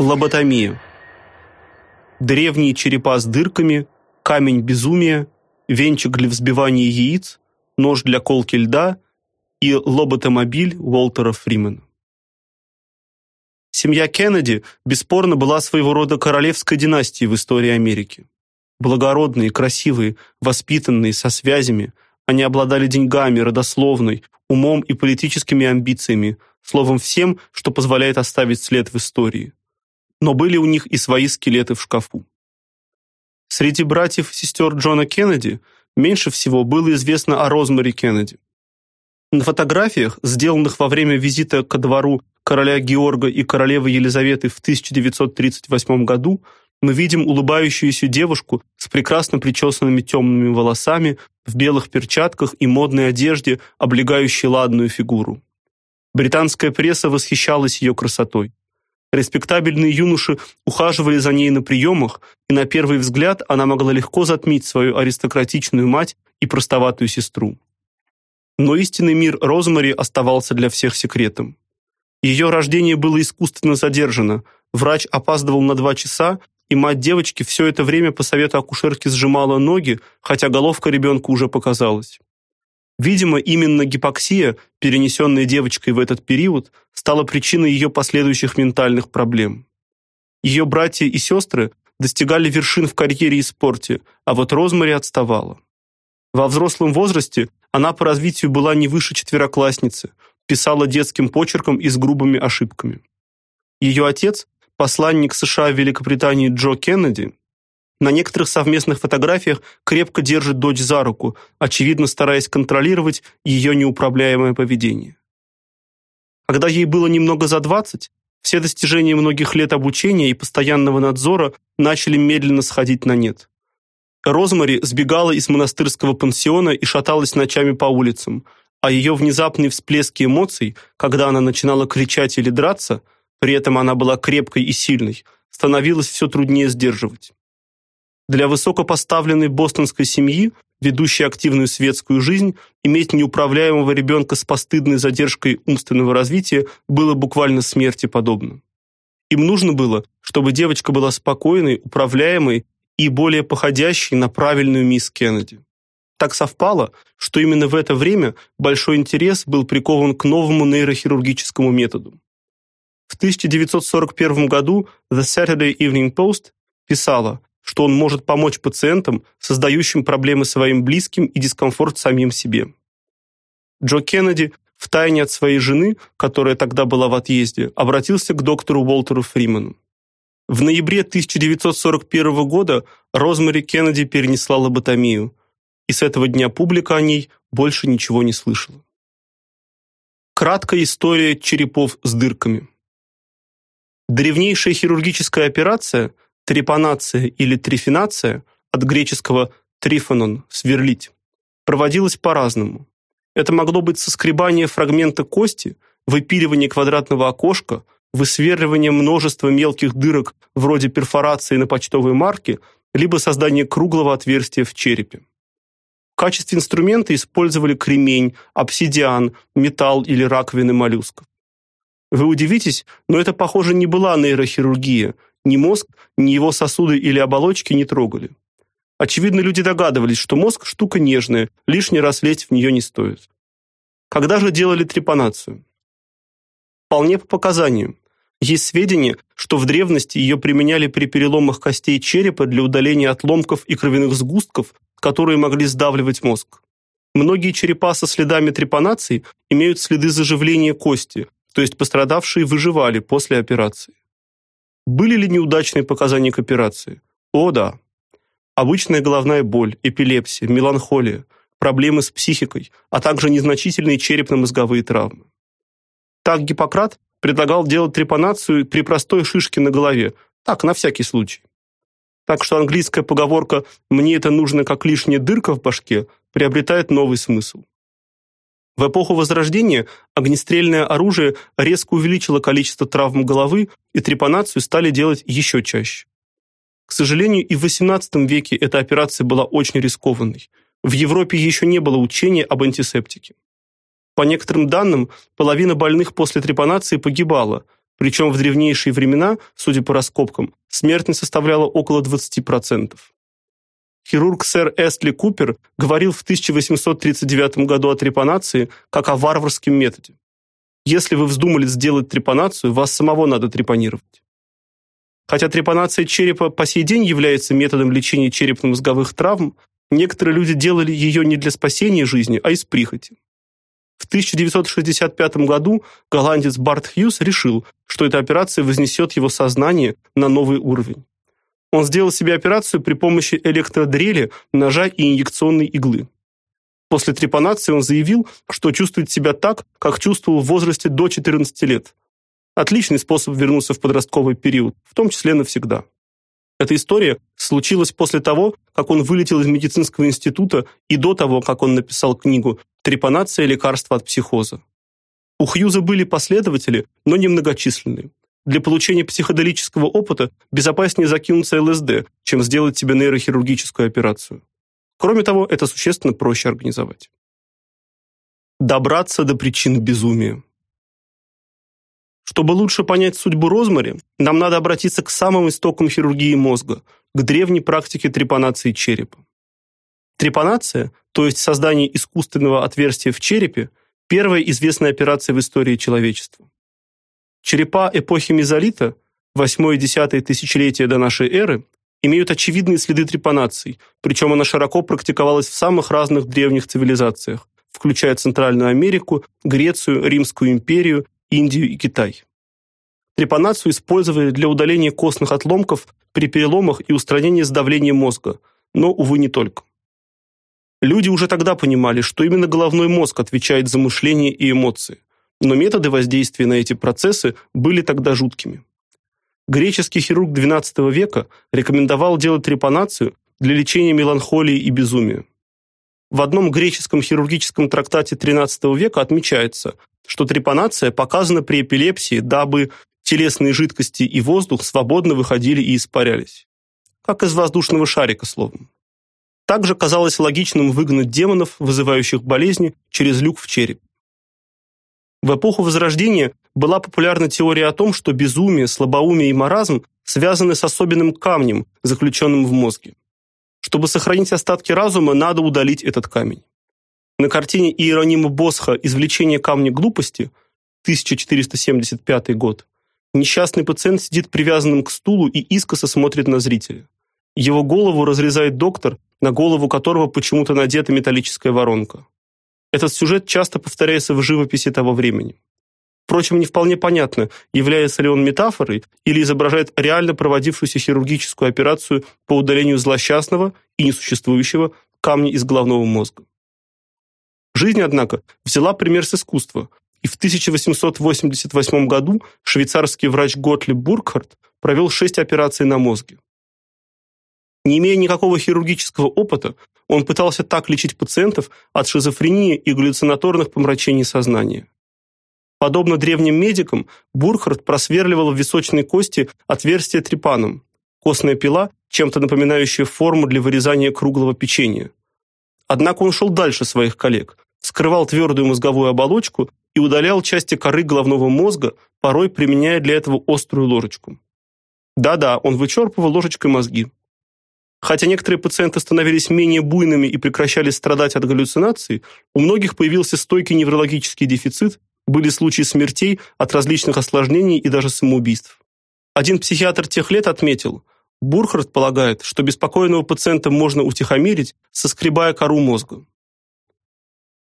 Лоботомия. Древние черепа с дырками, камень безумия, венчик для взбивания яиц, нож для колки льда и лоботомобиль Уолтера Фримена. Семья Кеннеди бесспорно была своего рода королевской династией в истории Америки. Благородные, красивые, воспитанные, со связями, они обладали деньгами, родословной, умом и политическими амбициями, словом всем, что позволяет оставить след в истории. Но были у них и свои скелеты в шкафу. Среди братьев и сестер Джона Кеннеди меньше всего было известно о Розмари Кеннеди. На фотографиях, сделанных во время визита ко двору короля Георга и королевы Елизаветы в 1938 году, мы видим улыбающуюся девушку с прекрасно причесанными темными волосами, в белых перчатках и модной одежде, облегающей ладную фигуру. Британская пресса восхищалась ее красотой. Респектабельные юноши ухаживали за ней на приемах, и на первый взгляд она могла легко затмить свою аристократичную мать и простоватую сестру. Но истинный мир Розмари оставался для всех секретом. Ее рождение было искусственно задержано. Врач опаздывал на два часа, и мать девочки все это время по совету акушерки сжимала ноги, хотя головка ребенка уже показалась. Видимо, именно гипоксия, перенесенная девочкой в этот период, стала причиной ее последующих ментальных проблем. Ее братья и сестры достигали вершин в карьере и спорте, а вот Розмари отставала. Во взрослом возрасте она по развитию была не выше четвероклассницы, писала детским почерком и с грубыми ошибками. Ее отец, посланник США в Великобритании Джо Кеннеди, на некоторых совместных фотографиях крепко держит дочь за руку, очевидно стараясь контролировать ее неуправляемое поведение. Когда ей было немного за 20, все достижения многих лет обучения и постоянного надзора начали медленно сходить на нет. Розмари сбегала из монастырского пансиона и шаталась ночами по улицам, а ее внезапные всплески эмоций, когда она начинала кричать или драться, при этом она была крепкой и сильной, становилось все труднее сдерживать. Для высокопоставленной бостонской семьи, ведущей активную светскую жизнь, иметь неуправляемого ребенка с постыдной задержкой умственного развития было буквально смерти подобно. Им нужно было, чтобы девочка была спокойной, управляемой и более походящей на правильную мисс Кеннеди. Так совпало, что именно в это время большой интерес был прикован к новому нейрохирургическому методу. В 1941 году The Saturday Evening Post писала, что он может помочь пациентам, создающим проблемы своим близким и дискомфорт самим себе. Джо Кеннеди, втайне от своей жены, которая тогда была в отъезде, обратился к доктору Уолтеру Фримену. В ноябре 1941 года Розмари Кеннеди перенесла лоботомию, и с этого дня публика о ней больше ничего не слышала. Краткая история черепов с дырками. Древнейшая хирургическая операция трепанация или трифинация от греческого трифонон сверлить проводилась по-разному. Это могло быть соскребание фрагмента кости, выпиливание квадратного окошка, высверливание множества мелких дырок вроде перфорации на почтовой марке, либо создание круглого отверстия в черепе. В качестве инструмента использовали кремень, обсидиан, металл или раковины моллюсков. Вы удивитесь, но это, похоже, не была нейрохирургия. Ни мозг, ни его сосуды или оболочки не трогали. Очевидно, люди догадывались, что мозг штука нежная, лишний раз лезть в нее не стоит. Когда же делали трепанацию? Вполне по показаниям. Есть сведения, что в древности ее применяли при переломах костей черепа для удаления отломков и кровяных сгустков которые могли сдавливать мозг. Многие черепа со следами трепанации имеют следы заживления кости, то есть пострадавшие выживали после операции. Были ли неудачные показания к операции? О, да. Обычная головная боль, эпилепсия, меланхолия, проблемы с психикой, а также незначительные черепно-мозговые травмы. Так Гиппократ предлагал делать трепанацию при простой шишке на голове, так, на всякий случай. Так что английская поговорка «мне это нужно как лишняя дырка в башке» приобретает новый смысл. В эпоху Возрождения огнестрельное оружие резко увеличило количество травм головы, и трепанацию стали делать еще чаще. К сожалению, и в XVIII веке эта операция была очень рискованной. В Европе еще не было учения об антисептике. По некоторым данным, половина больных после трепанации погибала, Причем в древнейшие времена, судя по раскопкам, смертность составляла около 20%. Хирург сэр Эстли Купер говорил в 1839 году о трепанации как о варварском методе. Если вы вздумали сделать трепанацию, вас самого надо трепанировать. Хотя трепанация черепа по сей день является методом лечения черепно-мозговых травм, некоторые люди делали ее не для спасения жизни, а из прихоти. В 1965 году голландец Барт Хьюз решил, что эта операция вознесет его сознание на новый уровень. Он сделал себе операцию при помощи электродрели, ножа и инъекционной иглы. После трепанации он заявил, что чувствует себя так, как чувствовал в возрасте до 14 лет. Отличный способ вернуться в подростковый период, в том числе навсегда. Эта история случилась после того, как он вылетел из медицинского института и до того, как он написал книгу Трепанация лекарство от психоза. У Хьюза были последователи, но немногочисленные. Для получения психоделического опыта безопаснее закинуться ЛСД, чем сделать себе нейрохирургическую операцию. Кроме того, это существенно проще организовать. Добраться до причин безумия. Чтобы лучше понять судьбу Розмари, нам надо обратиться к самым истокам хирургии мозга, к древней практике трепанации черепа. Трепанация, то есть создание искусственного отверстия в черепе, первая известная операция в истории человечества. Черепа эпохи мезолита, 8-10 тысячелетия до нашей эры, имеют очевидные следы трепанаций, причем она широко практиковалась в самых разных древних цивилизациях, включая Центральную Америку, Грецию, Римскую империю, Индию и Китай. Трепанацию использовали для удаления костных отломков при переломах и устранения сдавления мозга, но увы не только. Люди уже тогда понимали, что именно головной мозг отвечает за мышление и эмоции, но методы воздействия на эти процессы были тогда жуткими. Греческий хирург XII века рекомендовал делать трепанацию для лечения меланхолии и безумия. В одном греческом хирургическом трактате XIII века отмечается, что трепанация показана при эпилепсии, дабы телесные жидкости и воздух свободно выходили и испарялись. Как из воздушного шарика, словом. Также казалось логичным выгнать демонов, вызывающих болезни, через люк в череп. В эпоху Возрождения была популярна теория о том, что безумие, слабоумие и маразм связаны с особенным камнем, заключенным в мозге. Чтобы сохранить остатки разума, надо удалить этот камень. На картине Иеронима Босха «Извлечение камня глупости» 1475 год несчастный пациент сидит привязанным к стулу и искоса смотрит на зрителя. Его голову разрезает доктор, на голову которого почему-то надета металлическая воронка. Этот сюжет часто повторяется в живописи того времени. Впрочем, не вполне понятно, является ли он метафорой или изображает реально проводившуюся хирургическую операцию по удалению злосчастного и несуществующего камня из головного мозга. Жизнь, однако, взяла пример с искусства, и в 1888 году швейцарский врач Готлиб Буркхарт провел шесть операций на мозге. Не имея никакого хирургического опыта, он пытался так лечить пациентов от шизофрении и галлюцинаторных помрачений сознания. Подобно древним медикам, Бурхард просверливал в височной кости отверстие трепаном, костная пила, чем-то напоминающая форму для вырезания круглого печенья. Однако он шел дальше своих коллег, вскрывал твердую мозговую оболочку и удалял части коры головного мозга, порой применяя для этого острую ложечку. Да-да, он вычерпывал ложечкой мозги. Хотя некоторые пациенты становились менее буйными и прекращали страдать от галлюцинаций, у многих появился стойкий неврологический дефицит, были случаи смертей от различных осложнений и даже самоубийств. Один психиатр тех лет отметил, Бурхард полагает, что беспокойного пациента можно утихомирить, соскребая кору мозга.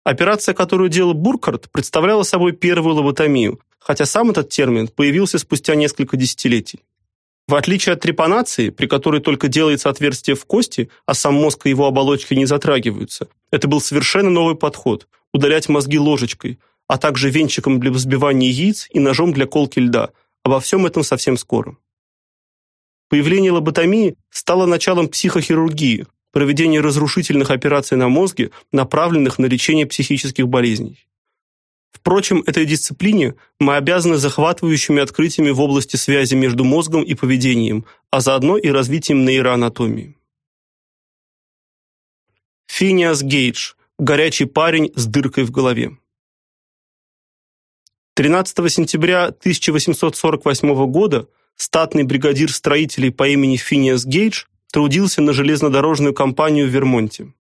Операция, которую делал Буркhardt, представляла собой первую лоботомию, хотя сам этот термин появился спустя несколько десятилетий. В отличие от трепанации, при которой только делается отверстие в кости, а сам мозг и его оболочки не затрагиваются, это был совершенно новый подход удалять мозги ложечкой, а также венчиком для взбивания яиц и ножом для колки льда. Обо всем этом совсем скоро. Появление лоботомии стало началом психохирургии, проведения разрушительных операций на мозге, направленных на лечение психических болезней. Впрочем, этой дисциплине мы обязаны захватывающими открытиями в области связи между мозгом и поведением, а заодно и развитием нейроанатомии. Финиас Гейдж. Горячий парень с дыркой в голове. 13 сентября 1848 года статный бригадир строителей по имени Финиас Гейдж трудился на железнодорожную компанию в Вермонте.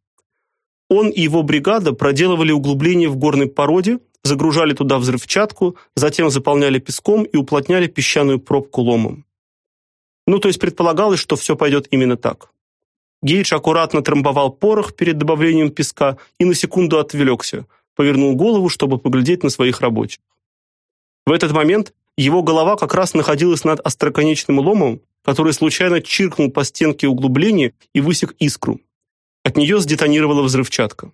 Он и его бригада проделывали углубления в горной породе, загружали туда взрывчатку, затем заполняли песком и уплотняли песчаную пробку ломом. Ну, то есть предполагалось, что все пойдет именно так. Гейдж аккуратно трамбовал порох перед добавлением песка и на секунду отвлекся, повернул голову, чтобы поглядеть на своих рабочих. В этот момент его голова как раз находилась над остроконечным ломом, который случайно чиркнул по стенке углубления и высек искру. От нее сдетонировала взрывчатка.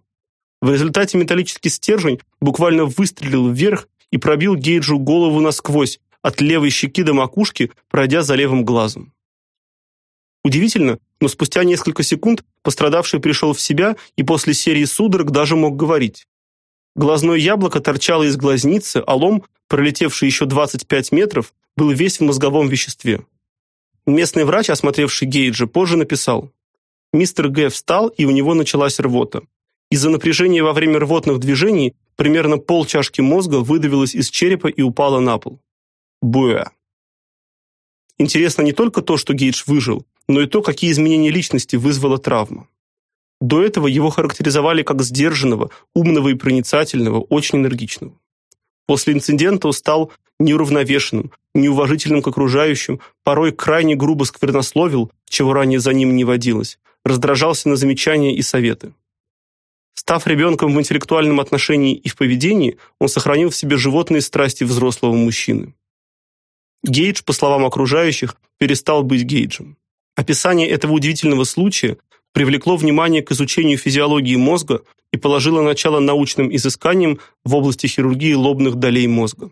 В результате металлический стержень буквально выстрелил вверх и пробил Гейджу голову насквозь, от левой щеки до макушки, пройдя за левым глазом. Удивительно, но спустя несколько секунд пострадавший пришел в себя и после серии судорог даже мог говорить. Глазное яблоко торчало из глазницы, а лом, пролетевший еще 25 метров, был весь в мозговом веществе. Местный врач, осмотревший Гейджа, позже написал: Мистер Г встал, и у него началась рвота. Из-за напряжения во время рвотных движений примерно полчашки мозга выдавилось из черепа и упало на пол. Буэ. Интересно не только то, что Гейдж выжил, но и то, какие изменения личности вызвала травма. До этого его характеризовали как сдержанного, умного и проницательного, очень энергичного. После инцидента он стал неуравновешенным, неуважительным к окружающим, порой крайне грубо сквернословил, чего ранее за ним не водилось, раздражался на замечания и советы. Став ребенком в интеллектуальном отношении и в поведении, он сохранил в себе животные страсти взрослого мужчины. Гейдж, по словам окружающих, перестал быть Гейджем. Описание этого удивительного случая привлекло внимание к изучению физиологии мозга и положило начало научным изысканиям в области хирургии лобных долей мозга.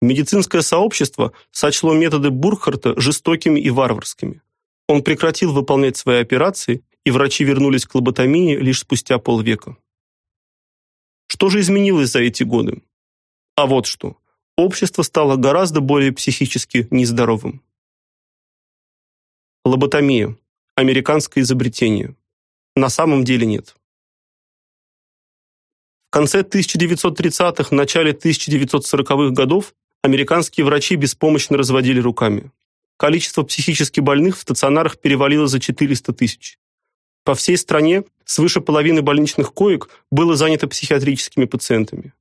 Медицинское сообщество сочло методы Бурхарта жестокими и варварскими. Он прекратил выполнять свои операции, и врачи вернулись к лоботомии лишь спустя полвека. Что же изменилось за эти годы? А вот что общество стало гораздо более психически нездоровым. Лоботомия американское изобретение. На самом деле нет. В конце 1930-х, начале 1940-х годов американские врачи беспомощно разводили руками. Количество психически больных в стационарах перевалило за 400 тысяч. По всей стране свыше половины больничных коек было занято психиатрическими пациентами.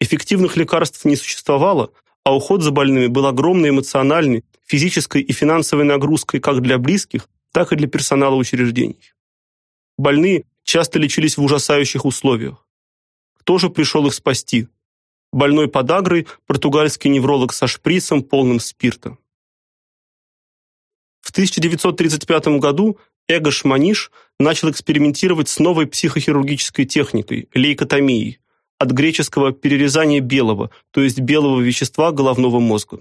Эффективных лекарств не существовало, а уход за больными был огромной эмоциональной, физической и финансовой нагрузкой как для близких, так и для персонала учреждений. Больные часто лечились в ужасающих условиях. Кто же пришел их спасти? Больной подагрой португальский невролог со шприцем полным спирта. В 1935 году Эгош Маниш начал экспериментировать с новой психохирургической техникой лейкотомией, от греческого перерезания белого, то есть белого вещества головного мозга.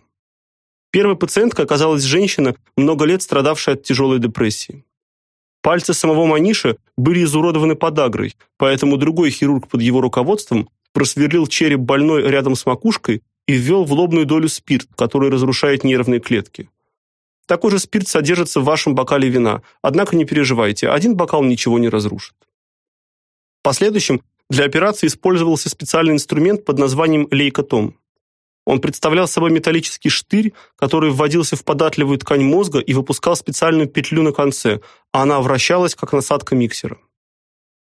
Первой пациенткой оказалась женщина, много лет страдавшая от тяжелой депрессии. Пальцы самого Маниша были изуродованы подагрой, поэтому другой хирург под его руководством просверлил череп больной рядом с макушкой и ввел в лобную долю спирт, который разрушает нервные клетки. Такой же спирт содержится в вашем бокале вина, однако не переживайте, один бокал ничего не разрушит. В последующем для операции использовался специальный инструмент под названием лейкотом. Он представлял собой металлический штырь, который вводился в податливую ткань мозга и выпускал специальную петлю на конце, а она вращалась как насадка миксера.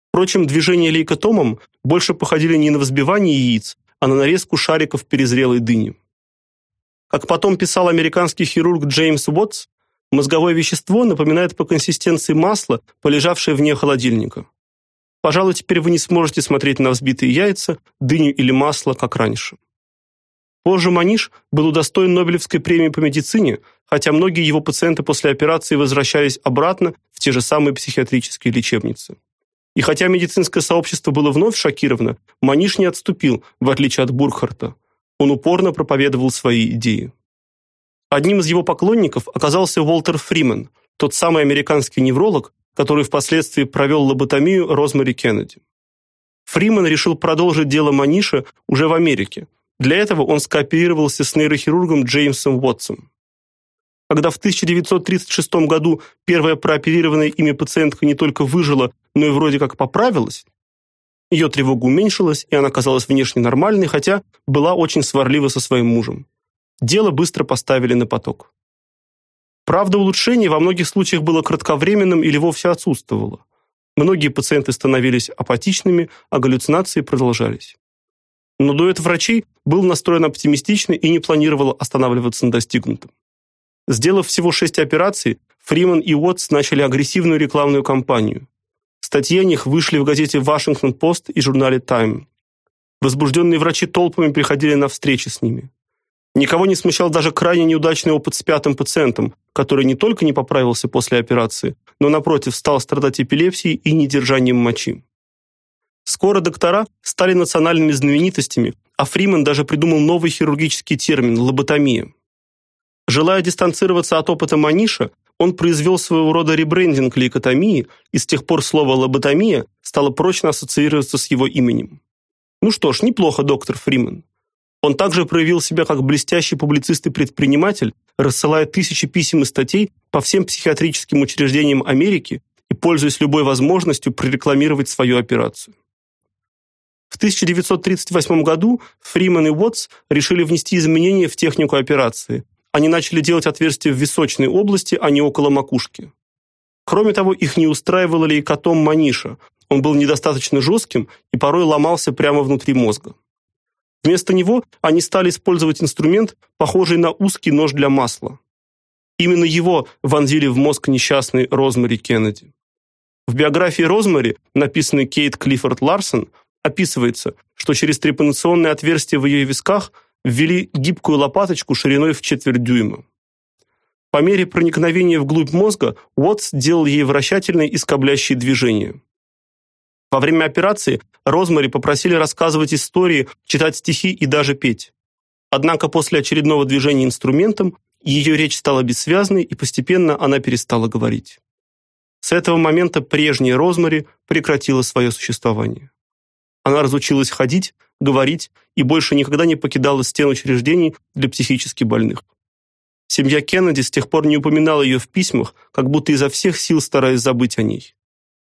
Впрочем, движения лейкотомом больше походили не на взбивание яиц, а на нарезку шариков перезрелой дыни. Как потом писал американский хирург Джеймс Уотс, мозговое вещество напоминает по консистенции масло, полежавшее вне холодильника. Пожалуй, теперь вы не сможете смотреть на взбитые яйца, дыню или масло, как раньше. Позже Маниш был удостоен Нобелевской премии по медицине, хотя многие его пациенты после операции возвращались обратно в те же самые психиатрические лечебницы. И хотя медицинское сообщество было вновь шокировано, Маниш не отступил, в отличие от Бурхарта. Он упорно проповедовал свои идеи. Одним из его поклонников оказался Уолтер Фримен, тот самый американский невролог, который впоследствии провел лоботомию Розмари Кеннеди. Фримен решил продолжить дело Маниша уже в Америке. Для этого он скооперировался с нейрохирургом Джеймсом Уотсом. Когда в 1936 году первая прооперированная ими пациентка не только выжила, но и вроде как поправилась, ее тревога уменьшилась, и она казалась внешне нормальной, хотя была очень сварлива со своим мужем. Дело быстро поставили на поток. Правда, улучшение во многих случаях было кратковременным или вовсе отсутствовало. Многие пациенты становились апатичными, а галлюцинации продолжались. Но дуэт врачей был настроен оптимистично и не планировал останавливаться на достигнутом. Сделав всего шесть операций, Фриман и Уотс начали агрессивную рекламную кампанию. Статьи о них вышли в газете Вашингтон-Пост и журнале Time. Возбужденные врачи толпами приходили на встречи с ними. Никого не смущал даже крайне неудачный опыт с пятым пациентом, который не только не поправился после операции, но напротив стал страдать эпилепсией и недержанием мочи. Скоро доктора стали национальными знаменитостями, а Фриман даже придумал новый хирургический термин лоботомия. Желая дистанцироваться от опыта Маниша, он произвел своего рода ребрендинг лейкотомии, и с тех пор слово лоботомия стало прочно ассоциироваться с его именем. Ну что ж, неплохо, доктор Фриман. Он также проявил себя как блестящий публицист и предприниматель, рассылая тысячи писем и статей по всем психиатрическим учреждениям Америки и пользуясь любой возможностью прорекламировать свою операцию. В 1938 году Фриман и Уотс решили внести изменения в технику операции. Они начали делать отверстия в височной области, а не около макушки. Кроме того, их не устраивало лейкотом маниша. Он был недостаточно жестким и порой ломался прямо внутри мозга. Вместо него они стали использовать инструмент, похожий на узкий нож для масла. Именно его вонзили в мозг несчастной Розмари Кеннеди. В биографии Розмари, написанной Кейт Клиффорд Ларсон, описывается, что через трепанационное отверстие в ее висках ввели гибкую лопаточку шириной в четверть дюйма. По мере проникновения вглубь мозга Уотс делал ей вращательные и скоблящие движения. Во время операции Розмари попросили рассказывать истории, читать стихи и даже петь. Однако после очередного движения инструментом ее речь стала бессвязной, и постепенно она перестала говорить. С этого момента прежняя Розмари прекратила свое существование. Она разучилась ходить, говорить и больше никогда не покидала стен учреждений для психически больных. Семья Кеннеди с тех пор не упоминала ее в письмах, как будто изо всех сил стараясь забыть о ней.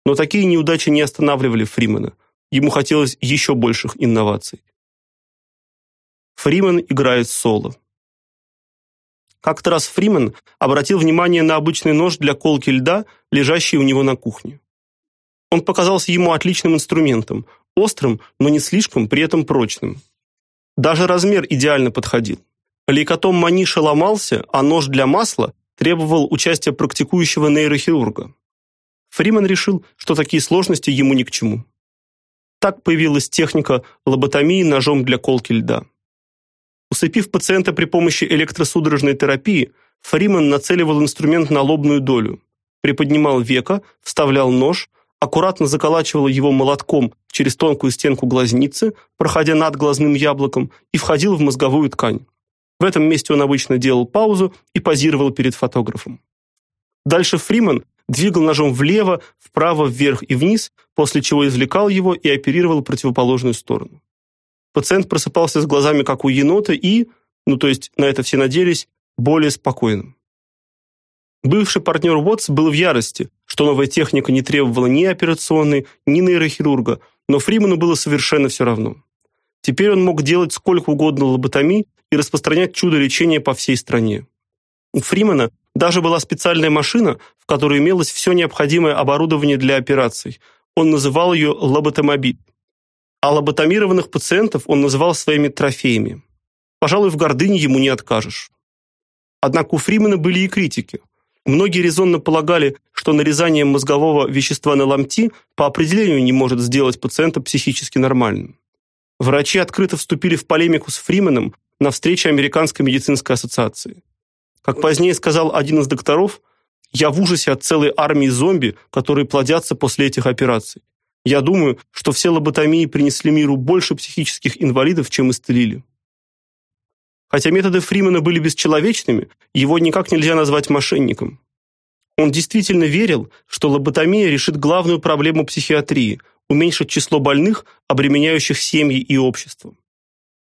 Но такие неудачи не останавливали Фримена. Ему хотелось еще больших инноваций. Фримен играет соло. Как-то раз Фримен обратил внимание на обычный нож для колки льда, лежащий у него на кухне. Он показался ему отличным инструментом, острым, но не слишком при этом прочным. Даже размер идеально подходил. Лейкотом маниша ломался, а нож для масла требовал участия практикующего нейрохирурга. Фриман решил, что такие сложности ему ни к чему. Так появилась техника лоботомии ножом для колки льда. Усыпив пациента при помощи электросудорожной терапии, Фриман нацеливал инструмент на лобную долю, приподнимал веко, вставлял нож, аккуратно заколачивал его молотком через тонкую стенку глазницы, проходя над глазным яблоком, и входил в мозговую ткань. В этом месте он обычно делал паузу и позировал перед фотографом. Дальше Фриман двигал ножом влево, вправо, вверх и вниз, после чего извлекал его и оперировал противоположную сторону. Пациент просыпался с глазами как у енота и, ну то есть на это все надеялись, более спокойным. Бывший партнер Уотс был в ярости, что новая техника не требовала ни операционной, ни нейрохирурга, но Фриману было совершенно все равно. Теперь он мог делать сколько угодно лоботомий и распространять чудо лечения по всей стране. У Фримана даже была специальная машина, в которой имелось все необходимое оборудование для операций. Он называл ее лоботомобиль. А лоботомированных пациентов он называл своими трофеями. Пожалуй, в гордыне ему не откажешь. Однако у Фримена были и критики. Многие резонно полагали, что нарезание мозгового вещества на ломти по определению не может сделать пациента психически нормальным. Врачи открыто вступили в полемику с Фрименом на встрече Американской медицинской ассоциации. Как позднее сказал один из докторов, я в ужасе от целой армии зомби, которые плодятся после этих операций. Я думаю, что все лоботомии принесли миру больше психических инвалидов, чем исцелили. Хотя методы Фримена были бесчеловечными, его никак нельзя назвать мошенником. Он действительно верил, что лоботомия решит главную проблему психиатрии уменьшить число больных, обременяющих семьи и общество.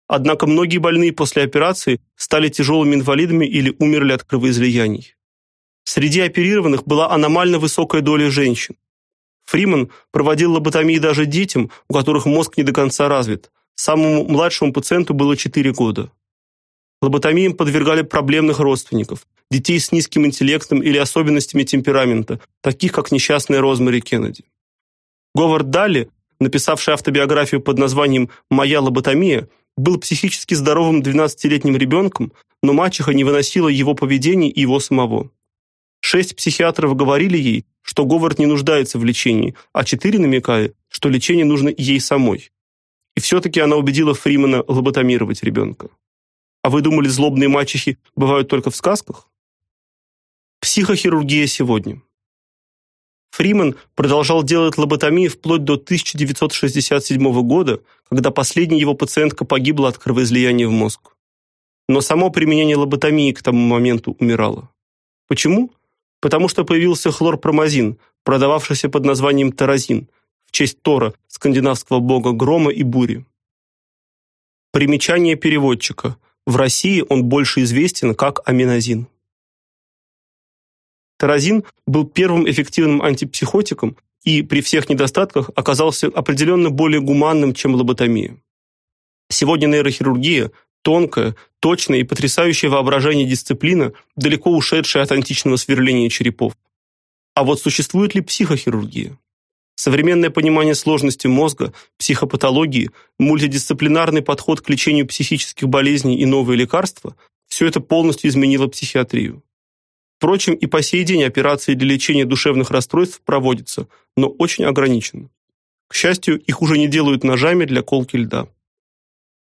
Однако многие больные после операции стали тяжелыми инвалидами или умерли от кровоизлияний. Среди оперированных была аномально высокая доля женщин. Фриман проводил лоботомии даже детям, у которых мозг не до конца развит. Самому младшему пациенту было 4 года. Лоботомиям подвергали проблемных родственников, детей с низким интеллектом или особенностями темперамента, таких как несчастная Розмари Кеннеди. Говард Далли, написавший автобиографию под названием «Моя лоботомия», был психически здоровым 12-летним ребенком, но мачеха не выносила его поведения и его самого. Шесть психиатров говорили ей, что Говард не нуждается в лечении, а четыре намекали, что лечение нужно ей самой. И все таки она убедила Фримана лоботомировать ребенка. А вы думали, злобные мачехи бывают только в сказках? Психохирургия сегодня. Фриман продолжал делать лоботомии вплоть до 1967 года, когда последняя его пациентка погибла от кровоизлияния в мозг. Но само применение лоботомии к тому моменту умирало. Почему? Потому что появился хлорпромазин, продававшийся под названием таразин, в честь Тора, скандинавского бога грома и бури. Примечание переводчика. В России он больше известен как аминозин. Таразин был первым эффективным антипсихотиком и при всех недостатках оказался определенно более гуманным, чем лоботомия. Сегодня нейрохирургия тонкая, точная и потрясающая воображение дисциплина, далеко ушедшая от античного сверления черепов. А вот существует ли психохирургия? Современное понимание сложности мозга, психопатологии, мультидисциплинарный подход к лечению психических болезней и новые лекарства все это полностью изменило психиатрию. Впрочем, и по сей день операции для лечения душевных расстройств проводятся, но очень ограниченно. К счастью, их уже не делают ножами для колки льда.